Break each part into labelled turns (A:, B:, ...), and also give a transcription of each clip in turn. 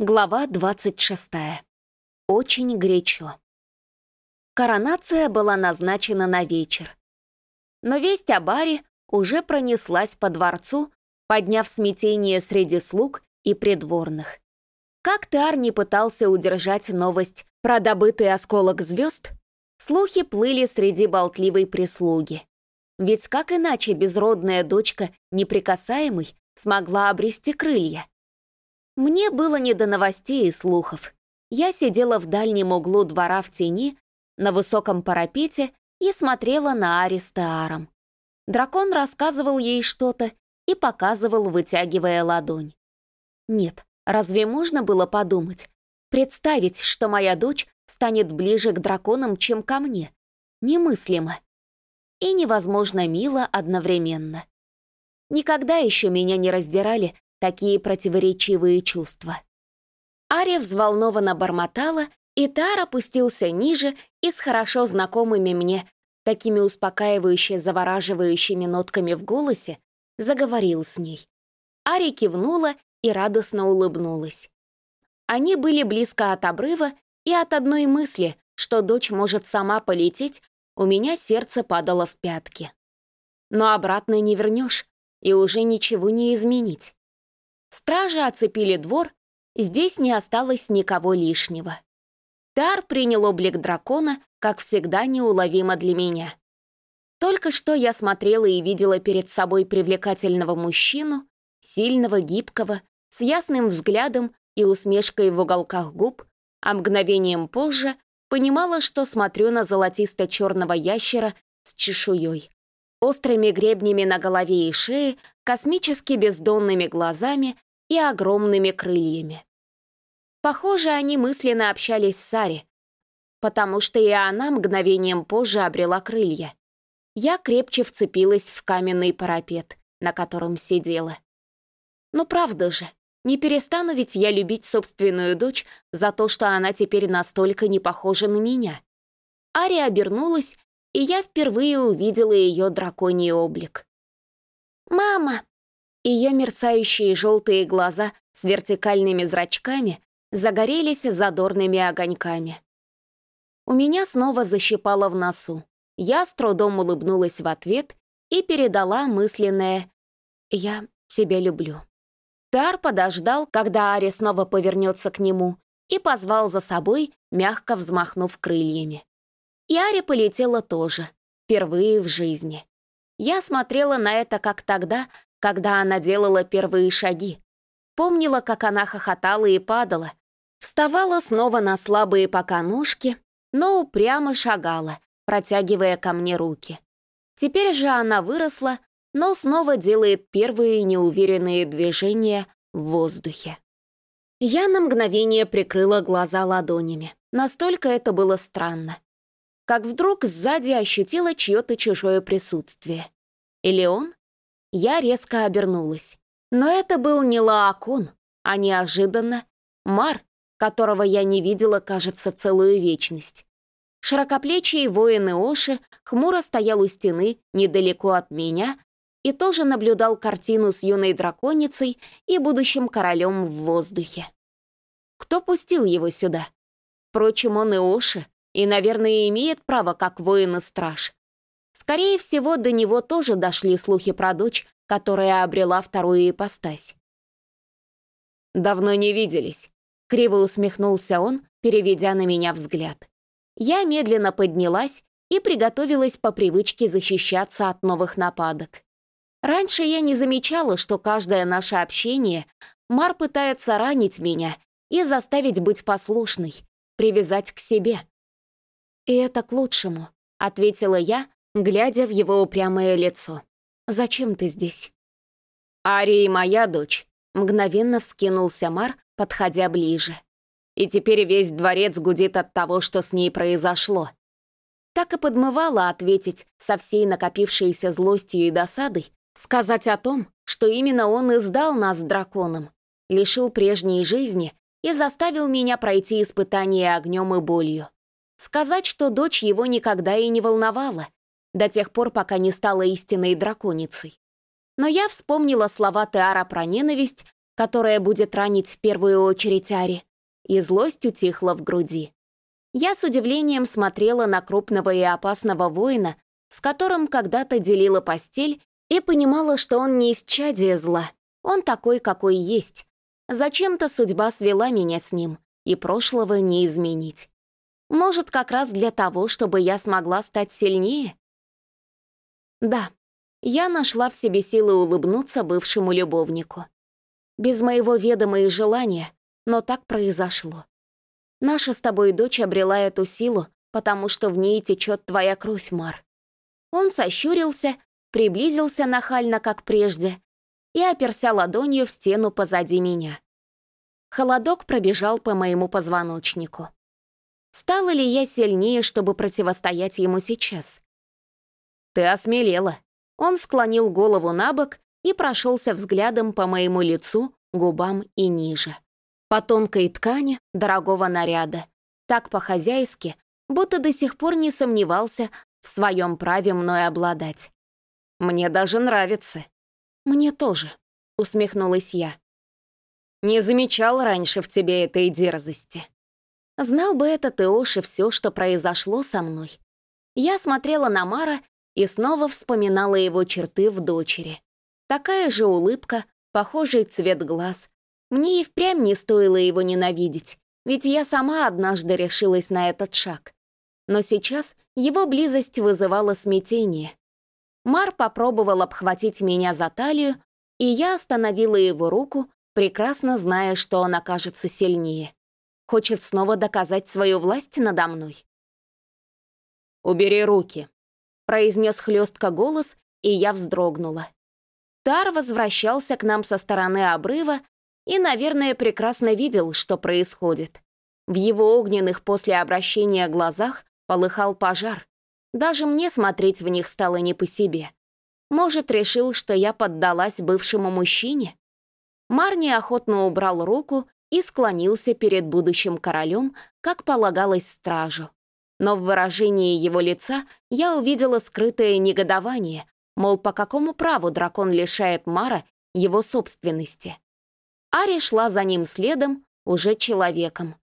A: Глава 26. Очень горячо. Коронация была назначена на вечер. Но весть о баре уже пронеслась по дворцу, подняв смятение среди слуг и придворных. Как Тар не пытался удержать новость про добытый осколок звезд, слухи плыли среди болтливой прислуги. Ведь как иначе безродная дочка неприкасаемой смогла обрести крылья? Мне было не до новостей и слухов. Я сидела в дальнем углу двора в тени, на высоком парапете и смотрела на Ари с Теаром. Дракон рассказывал ей что-то и показывал, вытягивая ладонь. Нет, разве можно было подумать? Представить, что моя дочь станет ближе к драконам, чем ко мне? Немыслимо. И невозможно мило одновременно. Никогда еще меня не раздирали такие противоречивые чувства. Ария взволнованно бормотала, и Тар опустился ниже и с хорошо знакомыми мне, такими успокаивающе завораживающими нотками в голосе, заговорил с ней. Ари кивнула и радостно улыбнулась. Они были близко от обрыва, и от одной мысли, что дочь может сама полететь, у меня сердце падало в пятки. Но обратно не вернешь, и уже ничего не изменить. Стражи оцепили двор, здесь не осталось никого лишнего. Тар принял облик дракона, как всегда неуловимо для меня. Только что я смотрела и видела перед собой привлекательного мужчину, сильного, гибкого, с ясным взглядом и усмешкой в уголках губ, а мгновением позже понимала, что смотрю на золотисто-черного ящера с чешуей острыми гребнями на голове и шее, космически бездонными глазами и огромными крыльями. Похоже, они мысленно общались с Сари, потому что и она мгновением позже обрела крылья. Я крепче вцепилась в каменный парапет, на котором сидела. Ну правда же, не перестану ведь я любить собственную дочь за то, что она теперь настолько не похожа на меня. Ари обернулась и я впервые увидела ее драконий облик. «Мама!» Ее мерцающие желтые глаза с вертикальными зрачками загорелись задорными огоньками. У меня снова защипало в носу. Я с трудом улыбнулась в ответ и передала мысленное «Я тебя люблю». Тар подождал, когда Ари снова повернется к нему, и позвал за собой, мягко взмахнув крыльями. И Ари полетела тоже, впервые в жизни. Я смотрела на это как тогда, когда она делала первые шаги. Помнила, как она хохотала и падала. Вставала снова на слабые пока ножки, но упрямо шагала, протягивая ко мне руки. Теперь же она выросла, но снова делает первые неуверенные движения в воздухе. Я на мгновение прикрыла глаза ладонями. Настолько это было странно как вдруг сзади ощутила чье-то чужое присутствие. Или он? Я резко обернулась. Но это был не Лаакон, а неожиданно Мар, которого я не видела, кажется, целую вечность. Широкоплечий воин Иоши хмуро стоял у стены недалеко от меня и тоже наблюдал картину с юной драконицей и будущим королем в воздухе. Кто пустил его сюда? Впрочем, он Иоши, и, наверное, имеет право как воин и страж. Скорее всего, до него тоже дошли слухи про дочь, которая обрела вторую ипостась. «Давно не виделись», — криво усмехнулся он, переведя на меня взгляд. Я медленно поднялась и приготовилась по привычке защищаться от новых нападок. Раньше я не замечала, что каждое наше общение Мар пытается ранить меня и заставить быть послушной, привязать к себе. «И это к лучшему», — ответила я, глядя в его упрямое лицо. «Зачем ты здесь?» «Ария моя дочь», — мгновенно вскинулся Мар, подходя ближе. «И теперь весь дворец гудит от того, что с ней произошло». Так и подмывала ответить со всей накопившейся злостью и досадой, сказать о том, что именно он и сдал нас драконом, лишил прежней жизни и заставил меня пройти испытание огнем и болью. Сказать, что дочь его никогда и не волновала, до тех пор, пока не стала истинной драконицей. Но я вспомнила слова Теара про ненависть, которая будет ранить в первую очередь Ари, и злость утихла в груди. Я с удивлением смотрела на крупного и опасного воина, с которым когда-то делила постель, и понимала, что он не из чадия зла, он такой, какой есть. Зачем-то судьба свела меня с ним, и прошлого не изменить. Может, как раз для того, чтобы я смогла стать сильнее? Да, я нашла в себе силы улыбнуться бывшему любовнику. Без моего ведома и желания, но так произошло. Наша с тобой дочь обрела эту силу, потому что в ней течет твоя кровь, Мар. Он сощурился, приблизился нахально, как прежде, и оперся ладонью в стену позади меня. Холодок пробежал по моему позвоночнику. Стала ли я сильнее, чтобы противостоять ему сейчас? «Ты осмелела». Он склонил голову на бок и прошелся взглядом по моему лицу, губам и ниже. По тонкой ткани дорогого наряда. Так по-хозяйски, будто до сих пор не сомневался в своем праве мной обладать. «Мне даже нравится». «Мне тоже», — усмехнулась я. «Не замечал раньше в тебе этой дерзости». Знал бы этот Иоши все, что произошло со мной. Я смотрела на Мара и снова вспоминала его черты в дочери. Такая же улыбка, похожий цвет глаз. Мне и впрямь не стоило его ненавидеть, ведь я сама однажды решилась на этот шаг. Но сейчас его близость вызывала смятение. Мар попробовал обхватить меня за талию, и я остановила его руку, прекрасно зная, что он окажется сильнее. Хочет снова доказать свою власть надо мной. «Убери руки», — произнес хлестко голос, и я вздрогнула. Тар возвращался к нам со стороны обрыва и, наверное, прекрасно видел, что происходит. В его огненных после обращения глазах полыхал пожар. Даже мне смотреть в них стало не по себе. Может, решил, что я поддалась бывшему мужчине? Мар неохотно убрал руку и склонился перед будущим королем, как полагалось стражу. Но в выражении его лица я увидела скрытое негодование, мол, по какому праву дракон лишает Мара его собственности. Ари шла за ним следом, уже человеком,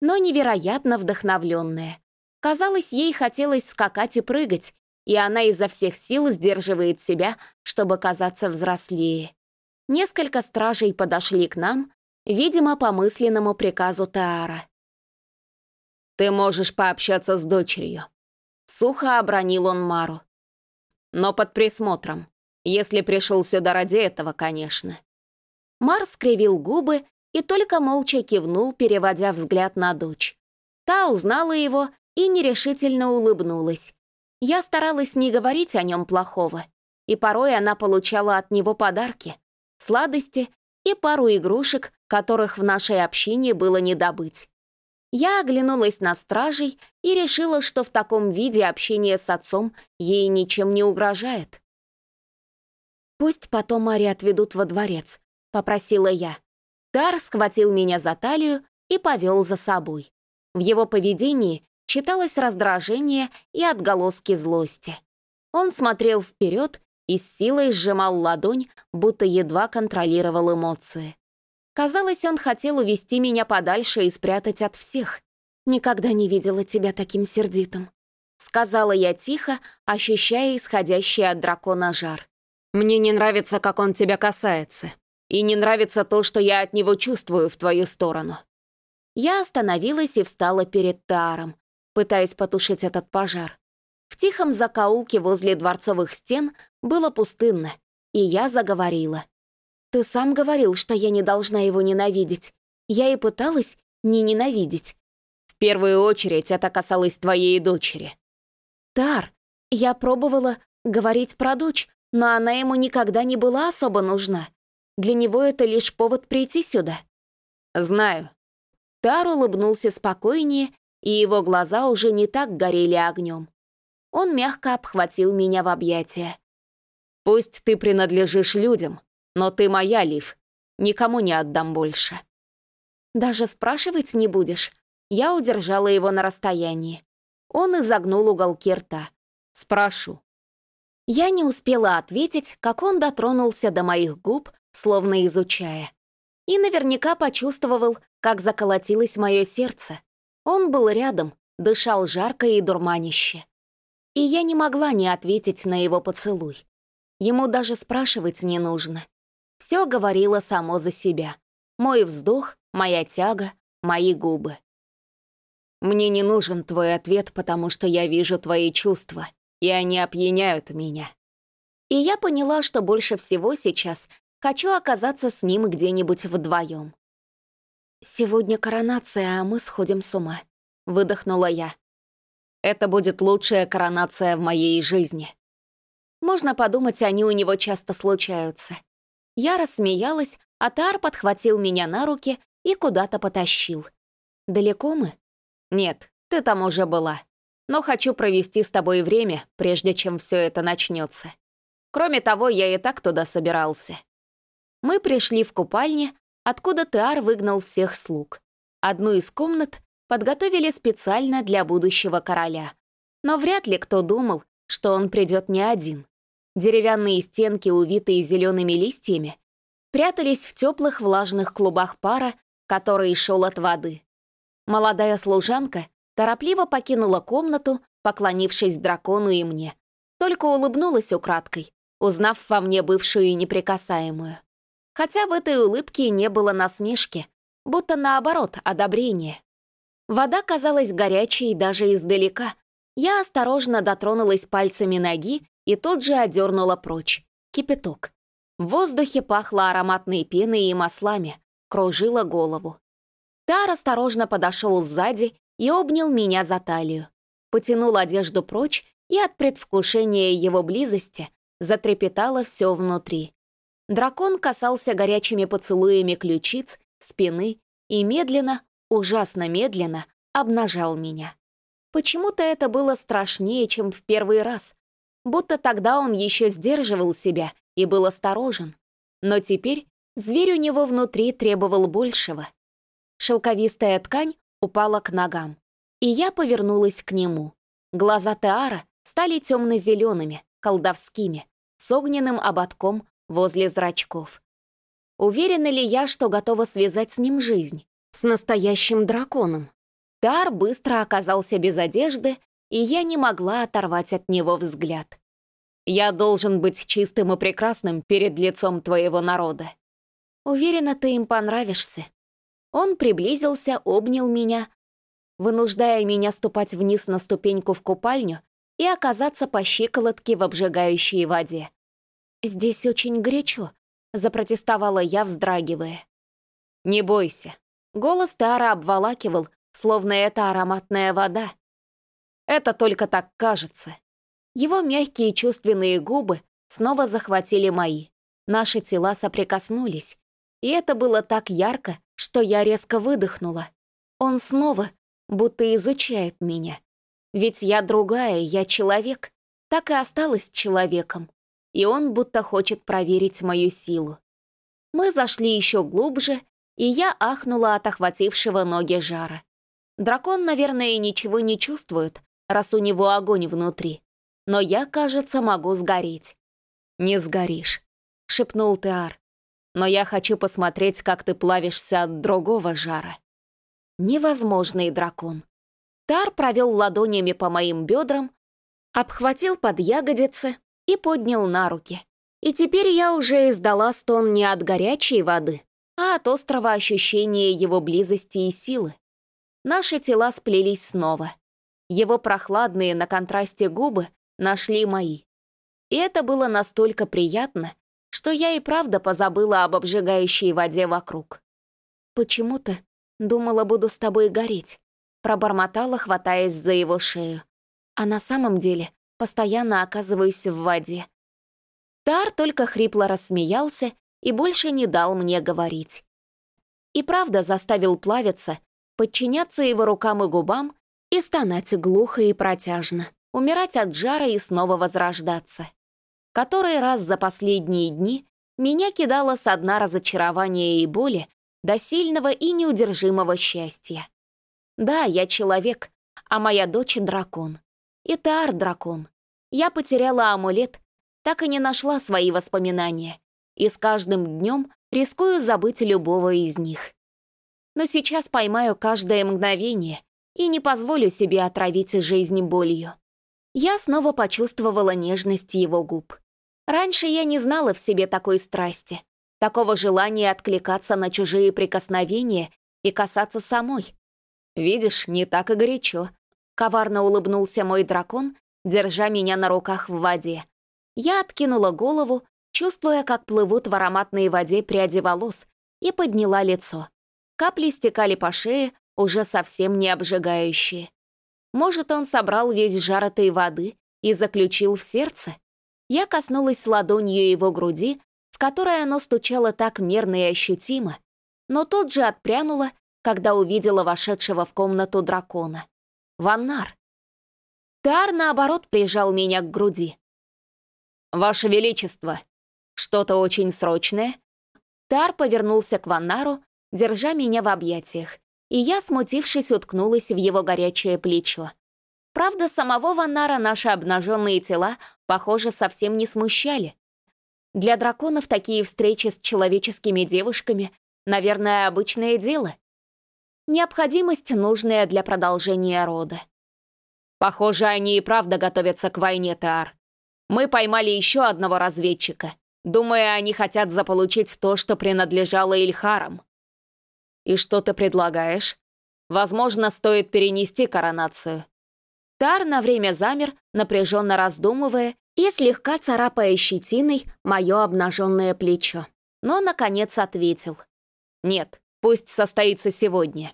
A: но невероятно вдохновленная. Казалось, ей хотелось скакать и прыгать, и она изо всех сил сдерживает себя, чтобы казаться взрослее. Несколько стражей подошли к нам, видимо, по мысленному приказу Таара. «Ты можешь пообщаться с дочерью», — сухо обронил он Мару. «Но под присмотром, если пришел сюда ради этого, конечно». Мар скривил губы и только молча кивнул, переводя взгляд на дочь. Та узнала его и нерешительно улыбнулась. Я старалась не говорить о нем плохого, и порой она получала от него подарки, сладости и пару игрушек, которых в нашей общине было не добыть. Я оглянулась на стражей и решила, что в таком виде общение с отцом ей ничем не угрожает. «Пусть потом Мари отведут во дворец», — попросила я. Тар схватил меня за талию и повел за собой. В его поведении читалось раздражение и отголоски злости. Он смотрел вперед и с силой сжимал ладонь, будто едва контролировал эмоции. Казалось, он хотел увести меня подальше и спрятать от всех. «Никогда не видела тебя таким сердитым», — сказала я тихо, ощущая исходящий от дракона жар. «Мне не нравится, как он тебя касается, и не нравится то, что я от него чувствую в твою сторону». Я остановилась и встала перед Тааром, пытаясь потушить этот пожар. В тихом закоулке возле дворцовых стен было пустынно, и я заговорила. «Ты сам говорил, что я не должна его ненавидеть. Я и пыталась не ненавидеть. В первую очередь это касалось твоей дочери». «Тар, я пробовала говорить про дочь, но она ему никогда не была особо нужна. Для него это лишь повод прийти сюда». «Знаю». Тар улыбнулся спокойнее, и его глаза уже не так горели огнем. Он мягко обхватил меня в объятия. «Пусть ты принадлежишь людям, но ты моя, Лив. Никому не отдам больше». «Даже спрашивать не будешь?» Я удержала его на расстоянии. Он изогнул уголки рта. «Спрошу». Я не успела ответить, как он дотронулся до моих губ, словно изучая. и наверняка почувствовал, как заколотилось мое сердце. Он был рядом, дышал жарко и дурманище. И я не могла не ответить на его поцелуй. Ему даже спрашивать не нужно. Все говорило само за себя. Мой вздох, моя тяга, мои губы. Мне не нужен твой ответ, потому что я вижу твои чувства, и они опьяняют меня. И я поняла, что больше всего сейчас хочу оказаться с ним где-нибудь вдвоем. «Сегодня коронация, а мы сходим с ума», — выдохнула я. «Это будет лучшая коронация в моей жизни». Можно подумать, они у него часто случаются. Я рассмеялась, а Тар подхватил меня на руки и куда-то потащил. «Далеко мы?» «Нет, ты там уже была. Но хочу провести с тобой время, прежде чем все это начнется. Кроме того, я и так туда собирался». Мы пришли в купальне, откуда Тар выгнал всех слуг. Одну из комнат подготовили специально для будущего короля. Но вряд ли кто думал, что он придет не один. Деревянные стенки, увитые зелеными листьями, прятались в теплых влажных клубах пара, который шел от воды. Молодая служанка торопливо покинула комнату, поклонившись дракону и мне. Только улыбнулась украдкой, узнав во мне бывшую и неприкасаемую. Хотя в этой улыбке не было насмешки, будто наоборот, одобрение. Вода казалась горячей даже издалека. Я осторожно дотронулась пальцами ноги и тут же одернула прочь. Кипяток. В воздухе пахло ароматной пеной и маслами, кружила голову. Тар осторожно подошел сзади и обнял меня за талию. Потянул одежду прочь, и от предвкушения его близости затрепетало все внутри. Дракон касался горячими поцелуями ключиц, спины и медленно, ужасно медленно обнажал меня. Почему-то это было страшнее, чем в первый раз, будто тогда он еще сдерживал себя и был осторожен. Но теперь зверь у него внутри требовал большего — Шелковистая ткань упала к ногам, и я повернулась к нему. Глаза Теара стали темно-зелеными, колдовскими, с огненным ободком возле зрачков. Уверена ли я, что готова связать с ним жизнь? С настоящим драконом? Теар быстро оказался без одежды, и я не могла оторвать от него взгляд. «Я должен быть чистым и прекрасным перед лицом твоего народа». «Уверена, ты им понравишься», он приблизился, обнял меня, вынуждая меня ступать вниз на ступеньку в купальню и оказаться по щиколотке в обжигающей воде. «Здесь очень горячо», — запротестовала я, вздрагивая. «Не бойся». Голос Тара обволакивал, словно это ароматная вода. «Это только так кажется». Его мягкие чувственные губы снова захватили мои. Наши тела соприкоснулись, и это было так ярко, что я резко выдохнула. Он снова будто изучает меня. Ведь я другая, я человек, так и осталась человеком. И он будто хочет проверить мою силу. Мы зашли еще глубже, и я ахнула от охватившего ноги жара. Дракон, наверное, ничего не чувствует, раз у него огонь внутри. Но я, кажется, могу сгореть. «Не сгоришь», — шепнул Теар но я хочу посмотреть, как ты плавишься от другого жара. Невозможный дракон. Тар провел ладонями по моим бедрам, обхватил под ягодицы и поднял на руки. И теперь я уже издала стон не от горячей воды, а от острого ощущения его близости и силы. Наши тела сплелись снова. Его прохладные на контрасте губы нашли мои. И это было настолько приятно, что я и правда позабыла об обжигающей воде вокруг. «Почему-то думала, буду с тобой гореть», пробормотала, хватаясь за его шею. А на самом деле постоянно оказываюсь в воде. Тар только хрипло рассмеялся и больше не дал мне говорить. И правда заставил плавиться, подчиняться его рукам и губам и стонать глухо и протяжно, умирать от жара и снова возрождаться который раз за последние дни меня кидало с дна разочарования и боли до сильного и неудержимого счастья. Да, я человек, а моя дочь — дракон. И Таар — дракон. Я потеряла амулет, так и не нашла свои воспоминания, и с каждым днем рискую забыть любого из них. Но сейчас поймаю каждое мгновение и не позволю себе отравить жизнь болью. Я снова почувствовала нежность его губ. Раньше я не знала в себе такой страсти, такого желания откликаться на чужие прикосновения и касаться самой. «Видишь, не так и горячо», — коварно улыбнулся мой дракон, держа меня на руках в воде. Я откинула голову, чувствуя, как плывут в ароматной воде пряди волос, и подняла лицо. Капли стекали по шее, уже совсем не обжигающие. Может, он собрал весь жар этой воды и заключил в сердце? Я коснулась ладонью его груди, в которой оно стучало так мерно и ощутимо, но тут же отпрянула, когда увидела вошедшего в комнату дракона. Ваннар. Тар, наоборот, прижал меня к груди. «Ваше Величество, что-то очень срочное?» Тар повернулся к Ваннару, держа меня в объятиях, и я, смутившись, уткнулась в его горячее плечо. Правда, самого Ваннара наши обнаженные тела, похоже, совсем не смущали. Для драконов такие встречи с человеческими девушками, наверное, обычное дело. Необходимость, нужная для продолжения рода. Похоже, они и правда готовятся к войне, Таар. Мы поймали еще одного разведчика. Думаю, они хотят заполучить то, что принадлежало Ильхарам. И что ты предлагаешь? Возможно, стоит перенести коронацию. Тар на время замер, напряженно раздумывая и слегка царапая щетиной мое обнаженное плечо. Но, наконец, ответил. «Нет, пусть состоится сегодня».